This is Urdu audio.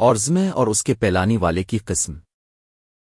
اور زمہ اور اس کے پیلانی والے کی قسم۔